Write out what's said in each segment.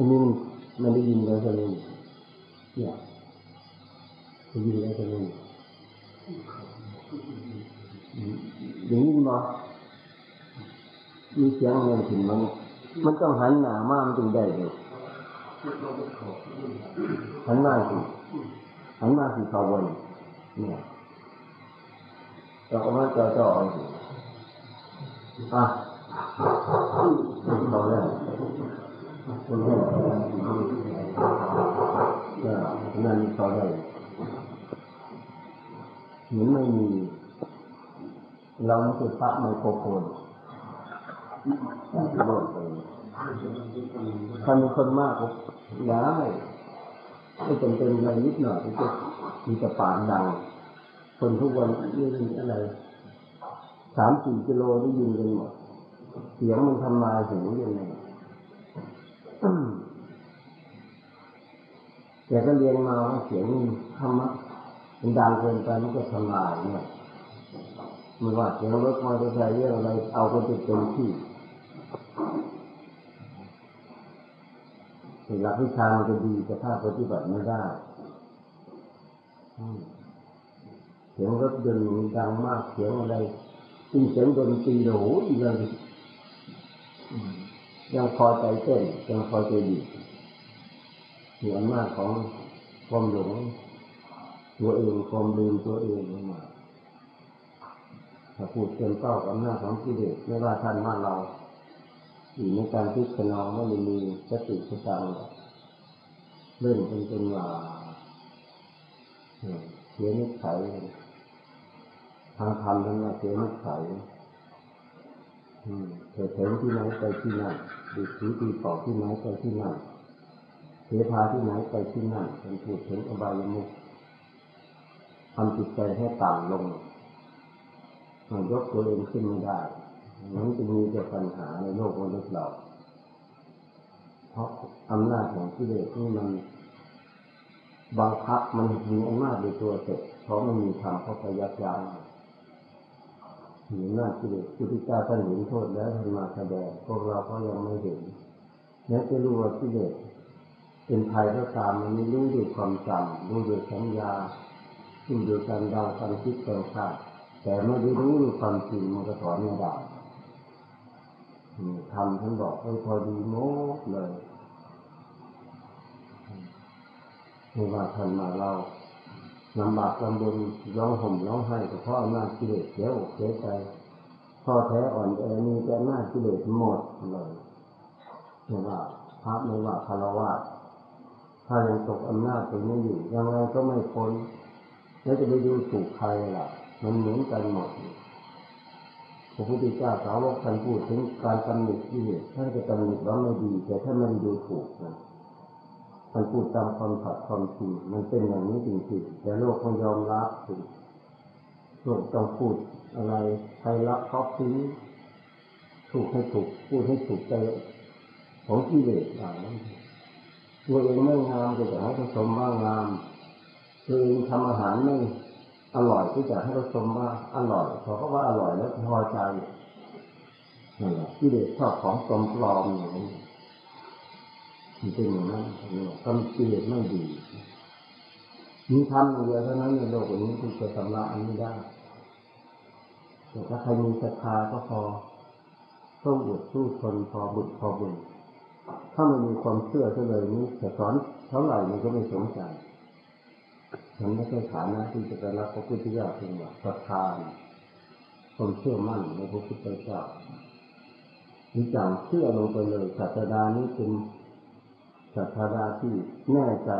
อันนี้มันมันได้ยินแล้วใช่ไหมเนี่ยได้ยินแล้วใช่ไหมอย่างนี้มามีเสียงเงินถึงมัน มันต้องหันหน้ามามันถึงได้เลยหันหน้าสิหันหน้าสิเขาบนเนี่ยเราก็มาจ่อจ่อเอาสิอะเขาแล้วคนแรกก็ นั่นเขาได้เหมือนไม่มี เราไม่ใช่พระไมโครโฟนโลดไปถ้ามีคนมากก็ได้ไม่จำเป็นอะไรนิดหน่อยก็มีแต่ปานดังคนทุกวันนี่มีอะไรสามสี่กิโลได้ยินกันหมดเสียงมันทำลายหูยังไง แต่ก็เรียนมาว่าเสียงธรรมะมันดังเกินไปมันก็ทำลายเนี่ยไม่ว่าเสียงรถมอเตอร์ไซค์เรื่องอะไรเอาก็จะเต็มที่หลักวิชามันจะดีแต่ถ้าปฏิบัติไม่ได้เสียงรถยนต์มันดังมากเสียงอะไรยิ่งเสียงดนตรีโอ้โหยังยังพอใจเต้นยังพอใจดี เหนือมากของความหลงตัวเองความลืมตัวเองมาถ้าพูดเต็มเป้ากับหน้าของกิเลสไม่ว่าท่านว่าเราอยู่ในการพิจารณาไม่ได้มีสติสตังเล่นเป็นเป็นว่าเสียนิสัยทางธรรมทั้งนั้นเสียนิสัยเถิดเถิงที่ไหนไปที่นั่นดีสีตีปอที่ไหนไปที่นั่น เสพาที่ไหนไปที่นั่นเป็นพูดถึงอบายมุขทำจิตใจให้ต่ำลงมันยกตัวเองขึ้นไม่ได้มันจะมีแต่ปัญหาในโลกมนุษย์เรา เพราะอำนาจของกิเลสนี่มันบังคับมันมีอำนาจในตัวเสร็จเพราะมันมีธรรมเข้าไปยับยั้งมีอำนาจกิเลสพุทธเจ้าท่านเห็นโทษแล้วท่านมาแสดงพวกเราก็ยังไม่เห็นแม้จะรู้ว่ากิเลส เป็นภัยก็ตามมันไม่รู้ด้วยความจำรู้ด้วยสัญญารู้ด้วยการเดาการคิดการคาดแต่ไม่ได้รู้ด้วยความจริงมันก็ถอนไม่ได้ทำท่านบอกให้พอดีโมดเลยไม่ว่าท่านมาเราลำบากลำบนร้องห่มร้องไห้ก็เพราะอำนาจกิเลสเสียอกเสียใจพ่อแท้อ่อนแอมีแต่อำนากิเลสหมดเลยไม่ว่าพระไม่ว่าคารวะ ถ้ายังตกอำนาจตรงนี้อยู่ยังไงก็ไม่พ้นแล้วจะไปดูถูกใครล่ะ มันเหมือนกันหมดพระพุทธเจ้าสาวกท่านพูดถึงการตำหนิกิเลสท่านจะตำหนิว่าไม่ดี แต่ถ้ามันดูถูกนะมันพูดตามความผัดความจริงมันเป็นอย่างนี้จริงๆแต่โลกไม่ยอมรับถึงโลกต้องพูดอะไรใครรับเขาทิ้งถูกให้ถูกพูดให้ถูกใจของกิเลสอย่างนั้น ตัวเองไม่งามก็จะให้ผสมว่างามตัวเองทำอาหารไม่อร่อยก็จะให้ผสมว่าอร่อยเพราะว่าอร่อยแล้วพอใจนั่นแหละกิเลสชอบของปลอมอย่างนี้มันเป็นอย่างนั้นทำกิเลสไม่ดีมีทำอย่างเดียวเท่านั้นในโลกนี้ที่จะสำลักอันนี้ได้แต่ถ้าใครมีศรัทธาก็พอต้องอดสู้ทนพอบุญพอบุญ ถ้ามันมีความเชื่อเลยนี้จะสอนเท่าไหร่มันก็ไม่สนใจมันไม่ใช่ฐานะที่จะไปรับพระพุทธเจ้าเพียงว่าศรัทธาความเชื่อมั่นในพระพุทธเจ้ามีจังเชื่อลงไปเลยศาสดานี้เป็นศรัทธาที่แน่ใจ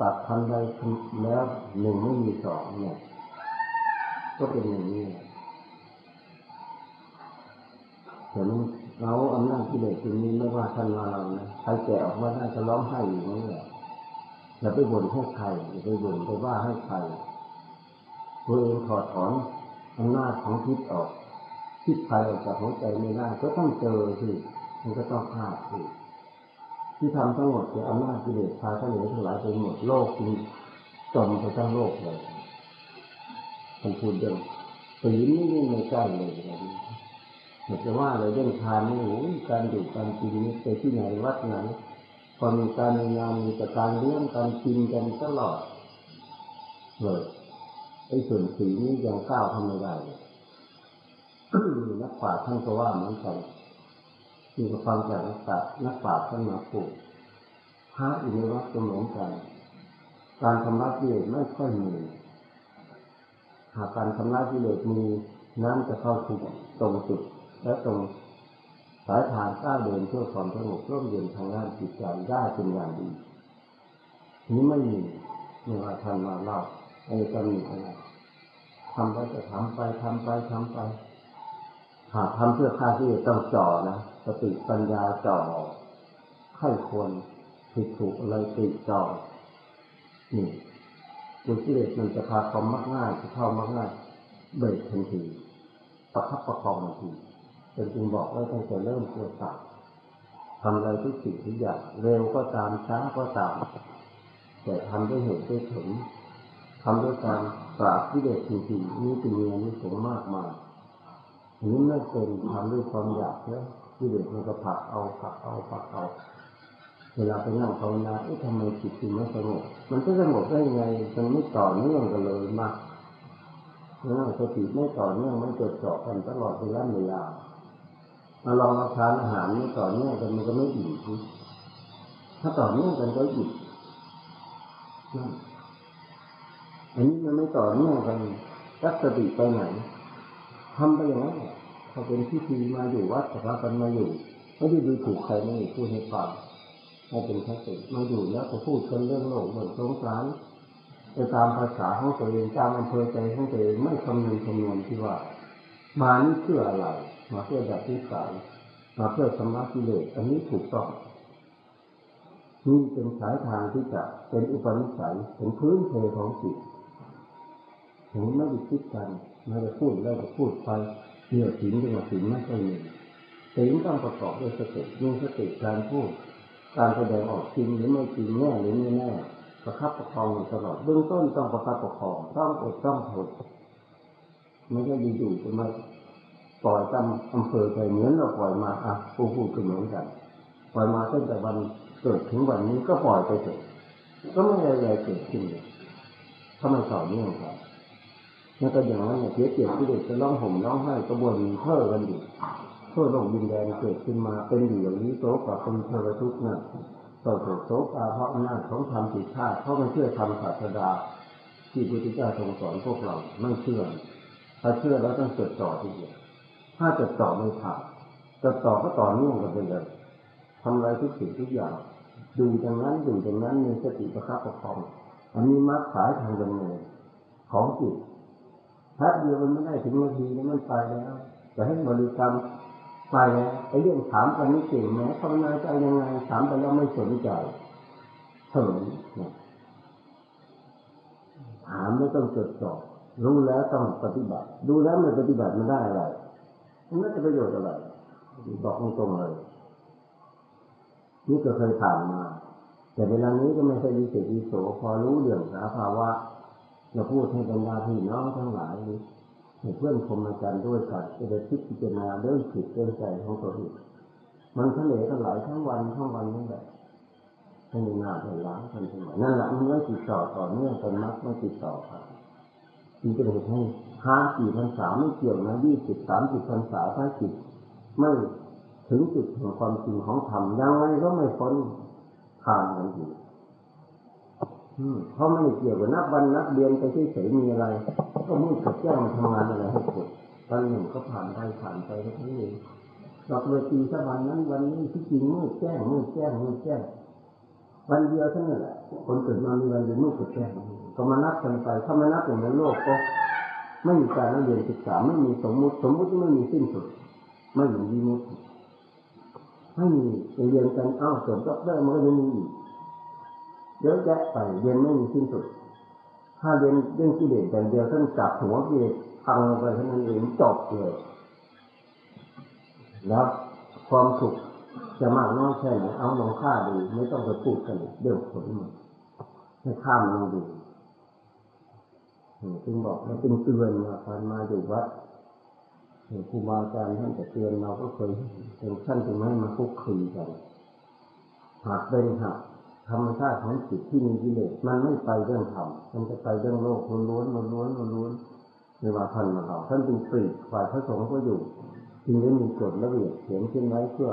ตัดทันใดแล้วหนึ่งไม่มีสองเนี่ยก็เป็นอย่างนี้แต่ เราอำนาจกิเลสตรงนี้ไม่ว่าท่านมาเรานะใครแก่ออกมาได้จะร้องไห้อยู่นี่นแหละอย่าไปบ่นให้ใครอย่าไปบ่นไปว่าให้ใครตัวเองถอดถอนอำนาจของคิดออกคิดภัยออกจากหัวใจไม่ได้ก็ต้องเจอสิมันก็ต้องพลาดสิที่ทำทั้งหมดคืออำนาจกิเลสพาทั้งหลายทั้งหลายไปหมดโลกจึงจมไปทั้งโลกเลยมันพูดเดิมปีนนี่ไม่ใกล้เลยนะ อยาจะว่าเลยเรื่องทานนี่โอ้ยการอยู่การกินนี่ไปที่ไหนวัดไหนพอมีการมีงานมีแต่การเลี้ยงการกินกันตลอดเลยไอ้ส่วนสีนี้ยังก้าวทำไม่ได้นักปราชญ์ท่านก็ว่าเหมือนกันมีกับฟังจากนักปราชญ์นักปราชญ์ท่านมาพูดพระอินทรวัดก็เหมือนกัน การทำระกิเลสไม่ค่อยมีหากการทำระกิเลสมีน้ำจะเข้าถึงตรงจุด และตรงสายทางก้าวเดินเพื่อความสงบร่มเย็นทางด้านจิตใจได้เป็นอย่างดี นี้ไม่มีเมื่อท่านมาเล่าไอ้ก็มีอะไรทำไปจะทำไปทำไปทำไป หากทำเพื่อฆ่าที่ต้องจ่อนะสติปัญญาจ่อใครควรผิดถูกอะไรติดจ่อนี่ตัวกิเลสมันจะพาความมักง่ายจะเข้ามักง่ายเบรกทันทีประคับประคองทันที เป็นจึงบอกไว้ตั้งแต่เริ่มตัวตัดทำอะไรทุกสิ่งทุกอย่างเร็วก็ตามช้าก็ตาม แต่ทำด้วยเหตุด้วยผลทำด้วยการปราบกิเลสจริงๆนี่เป็นเงินนี่สงมากมายอันนี้ไม่เป็นทำด้วยความอยากแล้วกิเลสมันก็ผักเอาผักเอาผักเอา เวลาไปนั่งภาวนาเอ๊ะทำไมจิตจึงไม่สงบมันจะสงบได้ยังไงมันไม่ต่อเนื่องกันเลยมากนั่งสติไม่ต่อเนื่องไม่จดจ่อกันตลอดเวลาเวลา มาลองรับทานอาหารไม่ต่อเนื่องกันมันก็ไม่อิ่มทีถ้าต่อเนื่องกันก็อิ่มนั่นอันนี้มันไม่ต่อเนื่องกันรักสติไปไหนทำไปอย่างนั้นเขาเป็นพิธีมาอยู่วัดแต่ละกันมาอยู่ไม่ได้ดูถูกใครไม่พูดให้ฟังให้เป็นสติมาอยู่แล้วก็พูดกันเรื่องโลกเรื่องสงสารไปตามภาษาของตัวเองตามอำเภอใจของตัวเองไม่คำนึงคำนวณที่ว่า มานี่เพื่ออะไร มาเพื่อดับที่สายมาเพื่อสมาธิเลสอันนี้ถูกต้องนี่เป็นสายทางที่จะเป็นอุปนิสัยเป็นพื้นเพของจิตถึงไม่ได้คิดกันไม่ได้พูดแล้วก็พูดไปเกี่ยวถึงจังหวะถึงไม่ค่อยมีถึงต้องประกอบด้วยสติมีสติการพูด การแสดงออกจริงหรือไม่จริงแน่หรือไม่แน่ประคับประคองอยู่ตลอดเบื้องต้นต้องประคับประคองต้องอดต้องทนไม่ใช่อยู่ๆจะมา ปล่อยตามอำเภอไปเหมือนเราปล่อยมาอะผู้พูดก็เหมือนกัน ปล่อยมาตั้งแต่วันเกิดถึงวันนี้ก็ปล่อยไปเถอะก็ไม่มีอะไรเกิดขึ้นเลยถ้ามันต่อเนื่องครับนั่นก็อย่างนั้นเนี่ยเสียเกียรติที่เด็กจะร้องห่มร้องไห้กระบวนเพ้อกันอยู่เพื่อโลกดินแดนเกิดขึ้นมาเป็นอยู่อย่างนี้โตกว่าเป็นเทวทุกข์นั่นต่อโศกโศกอาเพราะอำนาจของธรรมผิดพลาดเพราะไม่เชื่อธรรมศาสดา ที่พระพุทธเจ้าทรงสอนพวกเราไม่เชื่อถ้าเชื่อแล้วต้องจดจ่อทีเดียว ถ้าจดจ่อไม่ขาดจดจ่อก็ต่อเนื่องกันไปเลยทำอะไรทุกสิ่งทุกอย่างดูอย่างนั้นดูอย่างนั้นมีสติประคับประคองอันนี้มัดสายทางดำเนินของจิตแป๊บเดียวมันไม่ได้ถึงนาทีแล้มันไปแล้วจะให้บริกรรมไปแล้วไอ้เรื่องถามกันนี่เก่งไหมภาวนาใจยังไงถามไปแล้วไม่สนใจเถินถามไม่ต้องจดจ่อรู้แล้วต้องปฏิบัติ ดูแล้วไม่ปฏิบัติมันได้อะไร มันไม่จะประโยชน์อะไรบอกตรงๆเลย นี่ก็เคยผ่านมา แต่เวลานี้ก็ไม่ใช่ดีเศษดีโสพอรู้เรื่องสาภาวะเราพูดให้บรรดาพี่น้องทั้งหลายให้เพื่อนคมอาจารย์ด้วยกันจะได้คิดพิจารณาเรื่องจิตเรื่องใจของตัวเองมันทะเลกันหลายทั้งวันทั้งวันนั่นแหละให้หน้าให้ล้างกันทั้งวันนั่นแหละมันไม่ติดต่อต่อเนื่องกันมักไม่ติดต่อกันจึงเป็นเหตุให้ ห้าสี่พรรษาไม่เกี่ยวนะยี่สิบสามสิบพรรษาถ้าจิตไม่ถึงจุดแห่งความจริงของธรรมยังไงก็ไม่พ้นทางนั้นอยู่เพราะไม่เกี่ยวกับนับวันนับเดือนไปเฉยๆมีอะไร ก็มืดกับแจ้งมันทำงานอะไรให้เกิดวันหนึ่งก็ผ่านไปผ่านไปแค่นั้นเองดอกเวทีสักวันนั้น วันนี้ที่จริงมืดแจ้งมืดแจ้งมืดแจ้งวันเดียวเท่านั้นแหละคนเกิดมามีวันเดียวมืดกับแจ้งก็มานับกันไปถ้าไม่นับอย่างนั้นโลกก็ ไม่มีการเรียนศึกษาไม่มีสมมุติ สมมุติไม่มีสิ้นสุด ไม่มีวิมุติไม่มีเรียนกันอ้าวจบด็อกเตอร์มันก็ยังมีอีกเยอะแยะไปเรียนไม่มีสิ้นสุด ถ้าเรียนเรื่องกิเลสอย่างเดียวท่านจับหัวกิเลสพังไปเท่านั้นเองจบเลยแล้วความสุขจะมากน้อยแค่ไหนเอาลองค่าดูไม่ต้องไปพูดกันเดี๋ยวผลมันให้ข้ามลองดู จึงบอกให้เป็นเตือนมาพันมาอยู่วัดครูบาอาจารย์ท่านจะเตือนเราก็เคยถึงท่านจึงให้มาคุกคีกันหากเป็นหักธรรมชาติของจิตที่มีกิเลสมันไม่ไปเรื่องธรรมมันจะไปเรื่องโลกล้วนๆล้วนๆล้วนๆในว่าท่านมาเราท่านจึงปรีกฝ่ายพระสงฆ์ก็อยู่จึงได้มีกฎระเบียบเขียนขึ้นไว้เพื่อ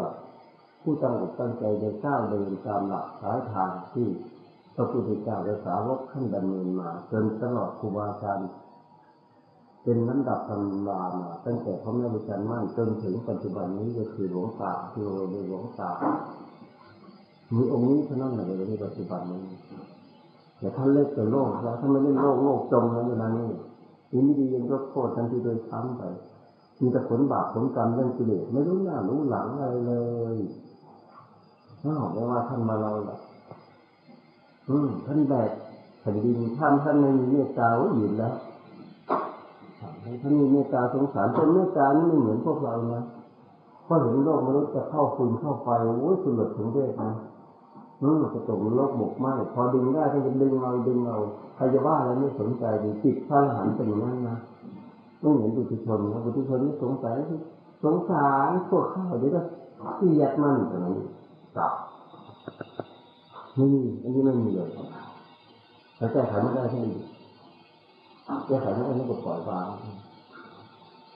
ผู้ตั้งอกตั้งใจในก้าวเดินตามหลักสายทางที่ ระพุทธเจ้าและสาวกท่านดำเนินมาจนตลอดครูบาอาจารย์เป็นลำดับตำรามาตั้งแต่พระแม่วิจารณ์มั่นจนถึงปัจจุบันนี้ก็คือหลวงตาที่เราเรียกหลวงตามีองค์นี้เท่านั้นแหละในปัจจุบันนี้แต่ท่านเล่นแต่โลกแล้วถ้าไม่เล่นโลกโลกจมแล้วเวลานี้นี่ไม่ดียังยกโทษทันทีโดยซ้ำไปมีแต่ผลบาปผลกรรมเรื่องกิเลสไม่รู้หน้ารู้หลังอะไรเลยถ้าบอกว่าท่านมาเราละ ท่านแบกแผ่นดินท่านท่านไม่มีเมตตาไว้อยู่แล้วท่านมีเมตตาสงสารจนเมตตานี่ไม่เหมือนพวกเรานะพอเห็นโลกมนุษย์จะเข้าฟืนเข้าไฟโอ้ยสุดหลดถึงเวทนะอืมจะตกโลกบกไหมพอดึงได้ท่านจะดึงเราดึงเราใครจะว่าอะไรไม่สนใจดีจิตท่านหันเป็นอย่างนั้นนะไม่เหมือนบุตรชนนะบุตรชนนี่สงสัยสงสารพวกข้าวเดี๋ยวก็เกลียดมันแต่นั้น ไม่มีอันนี้ไม่มีเลยแต่แก้ไขไม่ได้ที่นี่แก้ไขไม่ได้ไม่ก็ปล่อยวาง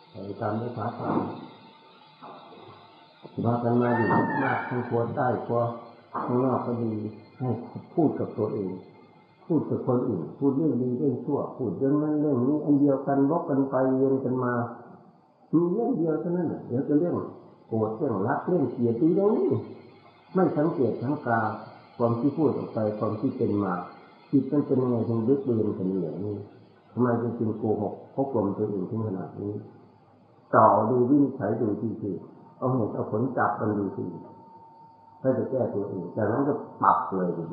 ไปตามด้วยขาตามว่ากันมาอยู่มากทั้งครัวใต้ครัวข้างนอกก็ดีให้พูดกับตัวเอง พูดกับคนอื่น พูดเรื่องดีเรื่องชั่ว พูดเรื่องนั้นเรื่องนี้อันเดียวกันลบกันไปเวียนกันมามีเรื่องเดียวเท่านั้นเดี๋ยวจะเรื่องโกรธเรื่องรักเรื่องเกลียดดีเรื่องนี้ไม่สังเกตทั้งกา ความที่พูดออกไปความที่เป็นมาจิตมันเป็นยังไงถึงลึกเรียนกันอย่างนี้ทำไมจึงโกหกพกลมตัวเองถึงขนาดนี้ ต่อดูวินิจฉัยดูทีทีเอาเหตุเอาผลจับกันดูทีถ้าจะแก้ตัวเองจากนั้นก็ปรับเลยดี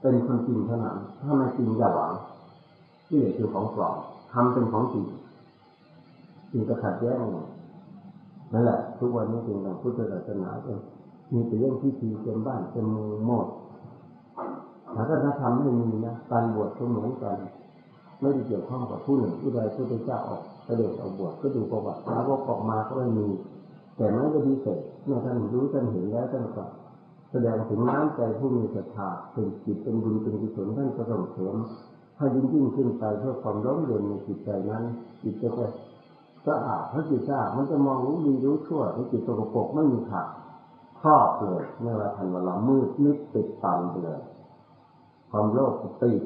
เป็นคนจริงเท่านั้นถ้าไม่จริงอย่าหวังที่เหลือคือของปลอมทำเป็นของจริงจริงจะขัดแย้งนั่นแหละ ทุกวันนี้จริงของพุทธศาสนาเอง มีแต่เรื่องที่ทีเต็มบ้านเต็มเมืองหมดถ้าถ้าทำไม่มีนะการบวชก็เหมือนกัน ไม่ได้เกี่ยวข้องกับผู้หนึ่งผู้ใดผู้ใดเจ้าออกเสด็จออกบวชก็ดูประวัติแล้วก็ออกมาก็ไม่มี แต่ไม่ก็ดีเสร็จเมื่อท่านรู้ท่านเห็นแล้วท่านก็แสดงถึงน้ำใจผู้มีศรัทธาเป็นจิตเป็นบุญเป็นกุศลท่านก็ส่งเสริมให้ยิ่งยิ่งขึ้นไปเพื่อความร่มเย็นในจิตใจนั้น จิตจะสะอาดพระจิตสะอาดมันจะมองรู้ดีรู้ชั่วในจิตสกปกไม่มีขาด ครอบเลยเมื่อเราทันเวลามืดมิดติดตันไปเลยความโลภก็ติด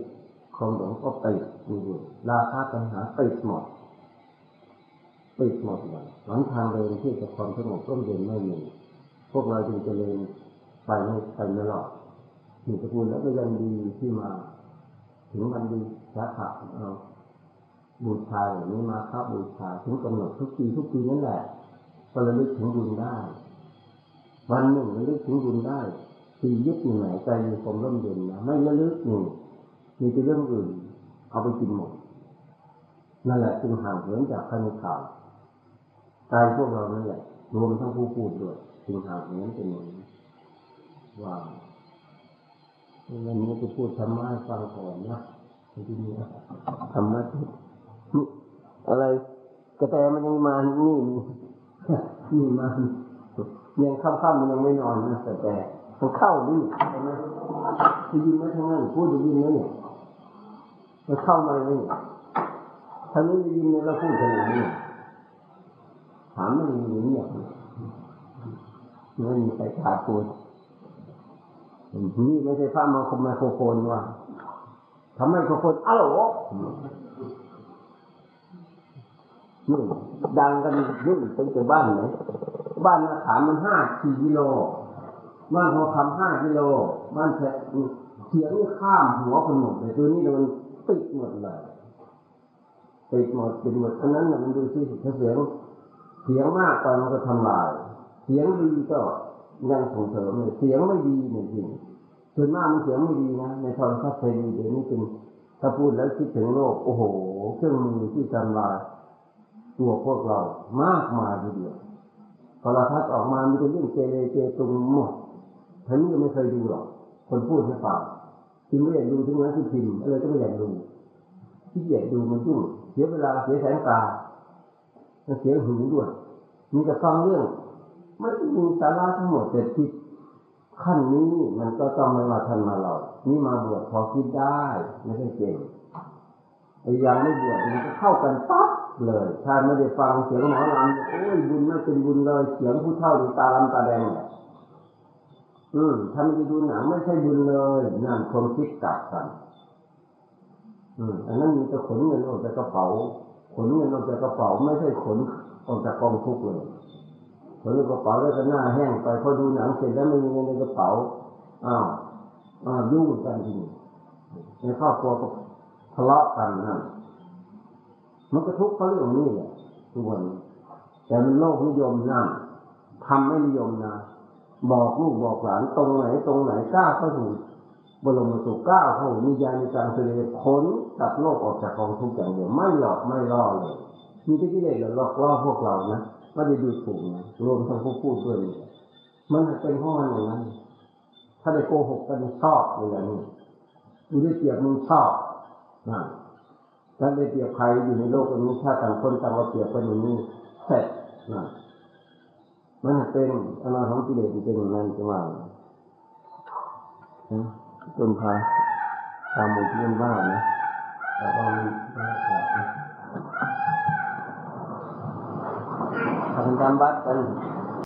ความหลงก็ติดอยู่ราคาปัญหาติดหมดติดหมดเลยหลังทางเดินที่จะความสงบร่มเย็นไม่มีพวกเราจึงจะเดินไปไม่ไปไม่หลอดมีตระกูลแล้วก็ยังดีที่มา ถึงวันดีสาขาเอาบูชาอย่างนี้มาครับบูชาถึงกำหนดทุกปีทุกปีนั่นแหละก็ระลึกถึงบุญได้ วันหนึ่งระลึกถึงบุญได้ชีวิตหนึ่งไหนใจมีความร่มเย็นนะไม่ระลึกหนึ่งมีแต่เรื่องอื่น เอาไปกินหมดนั่นแหละจึงห่างเหินจากพระนิพพานใจพวกเรานั่นแหละรวมทั้งผู้พูดด้วยจึงห่างเหินเป็นอย่างนี้ว่าวันนี้จะพูดธรรมะฟังก่อนนะที่นี้ธรรมะอะไรกระแตมันยังมานี่นี่มา ยังค่ำๆมันยังไม่นอนนะแต่แต่มันเข้านี่ใช่ไหมจะยินไหมทั้งนั้นพูดจะยินไหมเนี่ยมันเข้ามาเลยถ้าไม่ได้ยินเนี่ยเราพูดขนาดนี้ถามมันมีเงียบไม่มีใครขาดพูดนี่ไม่ใช่พระมาคมไมโครโฟนว่าทำไมโครโฟนอ้าวนี่ดังกันยุ่งเป็นแต่บ้านไหน บ้านนาขามมันห้าสี่กิโล บ้านพอคำห้ากิโล บ้านเสียงข้ามหัวคนหมดเลยตัวนี้มันปิดหมดเลยปิดหมดปิดหมดอันนั้นมันดูสิถ้าเสียงเสียงมากไปมันก็ทำลาย เสียงดีก็ยังส่งเสริมเลยเสียงไม่ดีเนี่ยจริงส่วนมากมันเสียงไม่ดีนะในโทรศัพท์เพลงเดี๋ยวนี้เป็นถ้าพูดแล้วคิดถึงโลกโอ้โห เครื่องมือที่ทำลายตัวพวกเรามากมายทีเดียว พอเราทัดออกมามีแต่เรื่องเจเลเจตุงหมดท่านนี้ก็ไม่เคยดูหรอกคนพูดให้ฟังจึงไม่อยากดูถึงนั้นที่พิมพ์อะไรก็ไม่อยากดูที่อยากดูมันยุ่งเสียเวลาเสียแสงตาเสียหูด้วย มีแต่ฟังเรื่อง ไม่มีสาระทั้งหมดแต่ที่ขั้นนี้มันก็ต้องไม่มาทันมาหรอกนี่มาบวชพอคิดได้ ไม่ใช่เก่งไอ้ยังไม่บวชมันก็เข้ากันปั๊บ เลย ถ้าไม่ได้ฟังเสียงหมอลำโอ้ยบุญไม่เป็นบุญเลย เสียงผู้เฒ่าดูตาลำตาแดงอืมถ้าไม่ได้ดูหนังไม่ใช่บุญเลยนั่นคนคิดกลับกัน อืมอันนั้นมีแต่ขนเงินออกจากกระเป๋า ขนเงินออกจากกระเป๋าไม่ใช่ขนออกจากกองทุกเลยขนในกระเป๋าแล้วก็หน้าแห้งไปพอดูหนังเสร็จแล้วไม่มีเงินในกระเป๋าอ้าวอ้าวยุ่งกันทีนี้ในครอบครัวก็ทะเลาะกันนั่น มันก็ทุกข์เพราะเรื่องนี้แหละทุกวันแต่มันโลกนิยมนั่นทำไม่นิยมนะบอกลูกบอกหลานตรงไหน ตรงไหนกล้าเข้าสู่บรมสุขกล้าเข้านิยายในการเสดงผลตัดโลกออกจากกองทุกข์อย่างเดียวไม่หลอกไม่ล่อเลยมีที่กิเลสหลอกล่อพวกเรานะไม่ได้ดูถูกนะรวมทั้งผู้พูดด้วยมันเป็นข้อมันอย่างนั้น ถ้าได้โกหกกันชอบอย่างนี้มึงได้เปรียบมึงชอบนะ ถ้านได้เปรียบใครอยู่ในโลกนี้ถ้าต่างคนต่างมาเปรียบกันอย่างนี้เสร็จนะมันเป็นอำนาจของกิเลสเป็นอย่างนั้นจะว่าจนพาตามหมู่ที่มันว่านะแต่ว่าทำการบัตรกัน